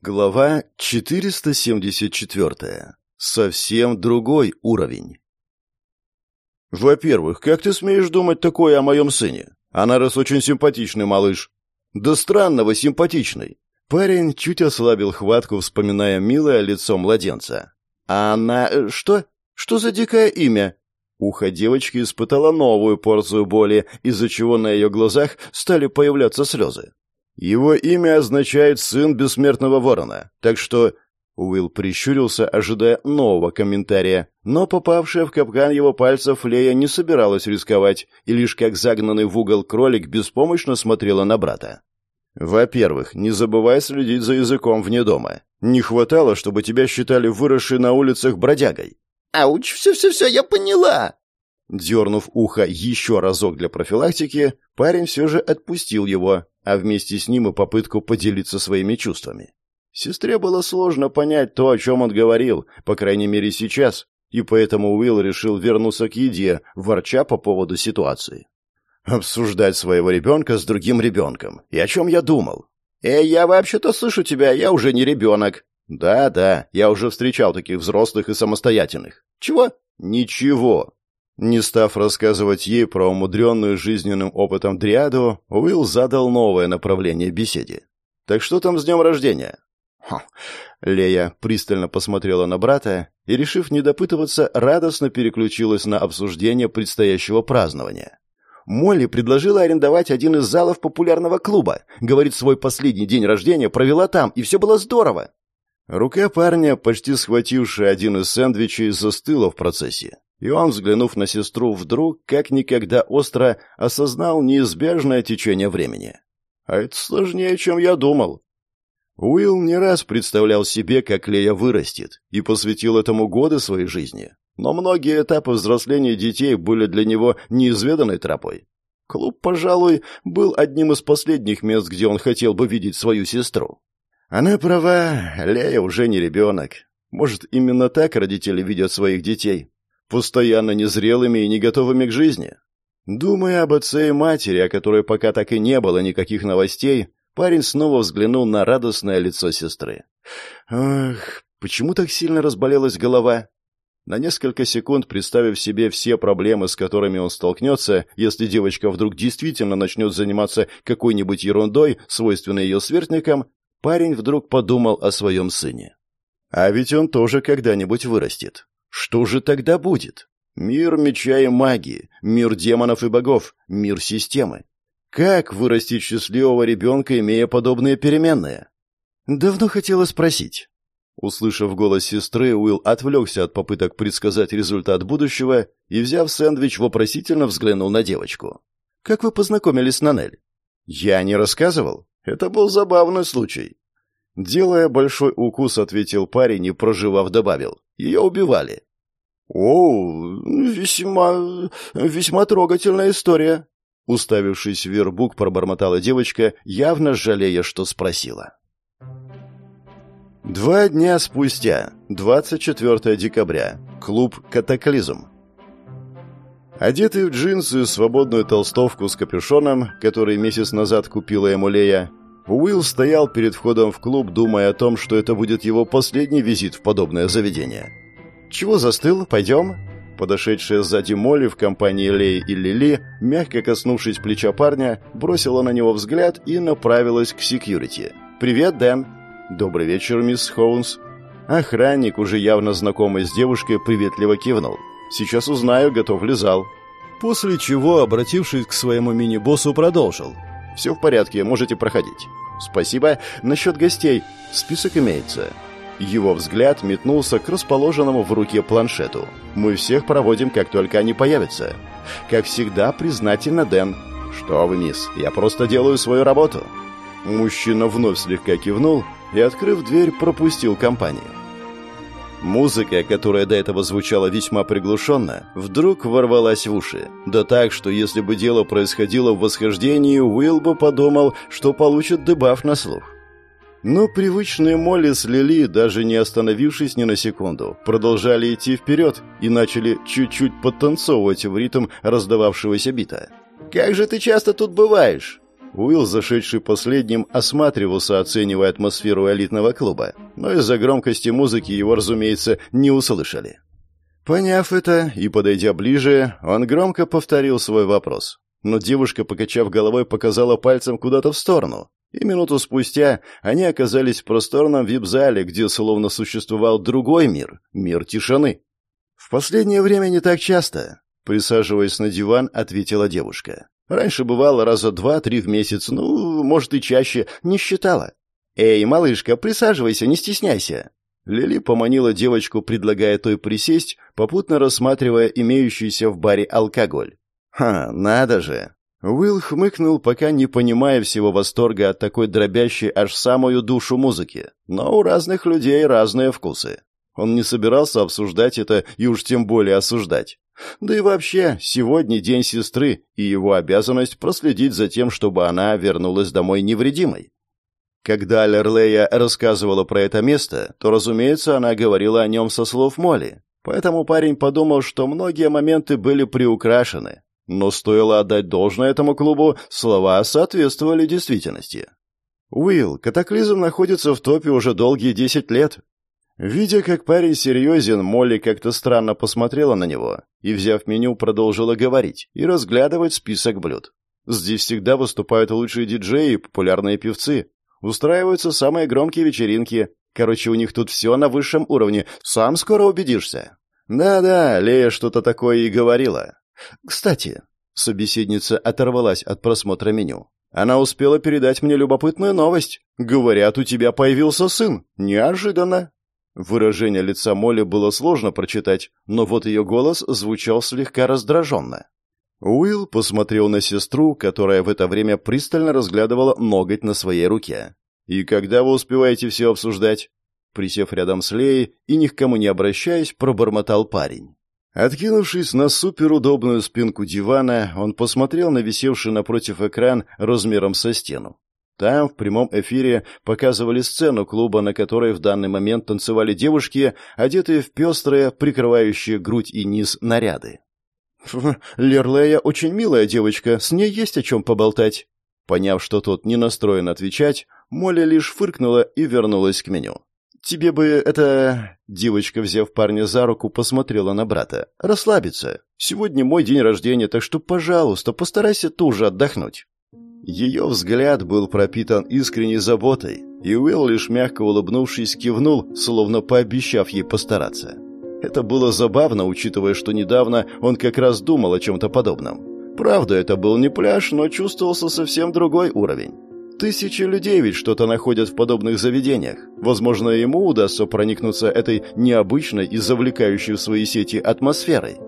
Глава 474. Совсем другой уровень. Во-первых, как ты смеешь думать такое о моем сыне? Она раз очень симпатичный малыш. Да странного симпатичный. Парень чуть ослабил хватку, вспоминая милое лицо младенца. А она... Э, что? Что за дикое имя? Ухо девочки испытало новую порцию боли, из-за чего на ее глазах стали появляться слезы. Его имя означает «сын бессмертного ворона», так что...» Уилл прищурился, ожидая нового комментария, но попавшая в капкан его пальцев Лея не собиралась рисковать, и лишь как загнанный в угол кролик беспомощно смотрела на брата. «Во-первых, не забывай следить за языком вне дома. Не хватало, чтобы тебя считали выросшей на улицах бродягой». «Ауч, все-все-все, я поняла!» Дернув ухо еще разок для профилактики, парень все же отпустил его, а вместе с ним и попытку поделиться своими чувствами. Сестре было сложно понять то, о чем он говорил, по крайней мере сейчас, и поэтому Уилл решил вернуться к еде, ворча по поводу ситуации. «Обсуждать своего ребенка с другим ребенком. И о чем я думал?» «Эй, я вообще-то слышу тебя, я уже не ребенок». «Да-да, я уже встречал таких взрослых и самостоятельных». «Чего?» «Ничего. Не став рассказывать ей про умудренную жизненным опытом дриаду, Уилл задал новое направление беседе. «Так что там с днем рождения?» Ха. Лея пристально посмотрела на брата и, решив не допытываться, радостно переключилась на обсуждение предстоящего празднования. Молли предложила арендовать один из залов популярного клуба. Говорит, свой последний день рождения провела там, и все было здорово. Рука парня, почти схватившая один из сэндвичей, застыла в процессе. И он, взглянув на сестру, вдруг, как никогда остро, осознал неизбежное течение времени. А это сложнее, чем я думал. Уилл не раз представлял себе, как Лея вырастет, и посвятил этому годы своей жизни. Но многие этапы взросления детей были для него неизведанной тропой. Клуб, пожалуй, был одним из последних мест, где он хотел бы видеть свою сестру. Она права, Лея уже не ребенок. Может, именно так родители видят своих детей, постоянно незрелыми и не готовыми к жизни. Думая об отце и матери, о которой пока так и не было никаких новостей, парень снова взглянул на радостное лицо сестры. Ах, почему так сильно разболелась голова? На несколько секунд, представив себе все проблемы, с которыми он столкнется, если девочка вдруг действительно начнет заниматься какой-нибудь ерундой, свойственной ее сверстникам, парень вдруг подумал о своем сыне. А ведь он тоже когда-нибудь вырастет. Что же тогда будет? Мир меча и магии, мир демонов и богов, мир системы. Как вырастить счастливого ребенка, имея подобные переменные? Давно хотела спросить. Услышав голос сестры, Уилл отвлекся от попыток предсказать результат будущего и, взяв сэндвич, вопросительно взглянул на девочку. «Как вы познакомились с Нанель?» «Я не рассказывал. Это был забавный случай. Делая большой укус, ответил парень и, проживав, добавил. Ее убивали. «О, весьма... весьма трогательная история», — уставившись в вербук, пробормотала девочка, явно жалея, что спросила. Два дня спустя, 24 декабря, клуб «Катаклизм». Одетый в джинсы свободную толстовку с капюшоном, который месяц назад купила ему Лея, Уилл стоял перед входом в клуб, думая о том, что это будет его последний визит в подобное заведение. «Чего застыл? Пойдем?» Подошедшая сзади Молли в компании Леи и Лили, мягко коснувшись плеча парня, бросила на него взгляд и направилась к секьюрити. «Привет, Дэн!» «Добрый вечер, мисс Хоунс!» Охранник, уже явно знакомый с девушкой, приветливо кивнул. «Сейчас узнаю, готов ли зал». После чего, обратившись к своему мини-боссу, продолжил. Все в порядке, можете проходить. Спасибо. Насчет гостей. Список имеется. Его взгляд метнулся к расположенному в руке планшету. Мы всех проводим, как только они появятся. Как всегда, признательно, Дэн. Что вы, мисс, я просто делаю свою работу. Мужчина вновь слегка кивнул и, открыв дверь, пропустил компанию. Музыка, которая до этого звучала весьма приглушенно, вдруг ворвалась в уши. Да так, что если бы дело происходило в восхождении, Уилл бы подумал, что получит дебаф на слух. Но привычные Молли с Лили, даже не остановившись ни на секунду, продолжали идти вперед и начали чуть-чуть подтанцовывать в ритм раздававшегося бита. «Как же ты часто тут бываешь?» Уилл, зашедший последним, осматривался, оценивая атмосферу элитного клуба, но из-за громкости музыки его, разумеется, не услышали. Поняв это и подойдя ближе, он громко повторил свой вопрос. Но девушка, покачав головой, показала пальцем куда-то в сторону. И минуту спустя они оказались в просторном вип-зале, где словно существовал другой мир — мир тишины. «В последнее время не так часто», — присаживаясь на диван, ответила девушка. Раньше бывало раза два-три в месяц, ну, может, и чаще, не считала. «Эй, малышка, присаживайся, не стесняйся». Лили поманила девочку, предлагая той присесть, попутно рассматривая имеющийся в баре алкоголь. «Ха, надо же!» Уилл хмыкнул, пока не понимая всего восторга от такой дробящей аж самую душу музыки. Но у разных людей разные вкусы. Он не собирался обсуждать это и уж тем более осуждать. Да и вообще, сегодня день сестры, и его обязанность проследить за тем, чтобы она вернулась домой невредимой. Когда Лерлея рассказывала про это место, то, разумеется, она говорила о нем со слов Молли. Поэтому парень подумал, что многие моменты были приукрашены. Но стоило отдать должное этому клубу, слова соответствовали действительности. «Уилл, катаклизм находится в топе уже долгие десять лет. Видя, как парень серьезен, Молли как-то странно посмотрела на него и, взяв меню, продолжила говорить и разглядывать список блюд. Здесь всегда выступают лучшие диджеи и популярные певцы. Устраиваются самые громкие вечеринки. Короче, у них тут все на высшем уровне. Сам скоро убедишься. Да-да, Лея что-то такое и говорила. Кстати, собеседница оторвалась от просмотра меню. Она успела передать мне любопытную новость. Говорят, у тебя появился сын. Неожиданно. Выражение лица Молли было сложно прочитать, но вот ее голос звучал слегка раздраженно. Уилл посмотрел на сестру, которая в это время пристально разглядывала ноготь на своей руке. «И когда вы успеваете все обсуждать?» Присев рядом с Леей и ни к кому не обращаясь, пробормотал парень. Откинувшись на суперудобную спинку дивана, он посмотрел на висевший напротив экран размером со стену. Там в прямом эфире показывали сцену клуба, на которой в данный момент танцевали девушки, одетые в пестрые, прикрывающие грудь и низ наряды. «Лерлея очень милая девочка, с ней есть о чем поболтать». Поняв, что тот не настроен отвечать, Молли лишь фыркнула и вернулась к меню. «Тебе бы это...» Девочка, взяв парня за руку, посмотрела на брата. «Расслабиться. Сегодня мой день рождения, так что, пожалуйста, постарайся тоже отдохнуть». Ее взгляд был пропитан искренней заботой, и Уилл, лишь мягко улыбнувшись, кивнул, словно пообещав ей постараться. Это было забавно, учитывая, что недавно он как раз думал о чем-то подобном. Правда, это был не пляж, но чувствовался совсем другой уровень. Тысячи людей ведь что-то находят в подобных заведениях. Возможно, ему удастся проникнуться этой необычной и завлекающей в свои сети атмосферой.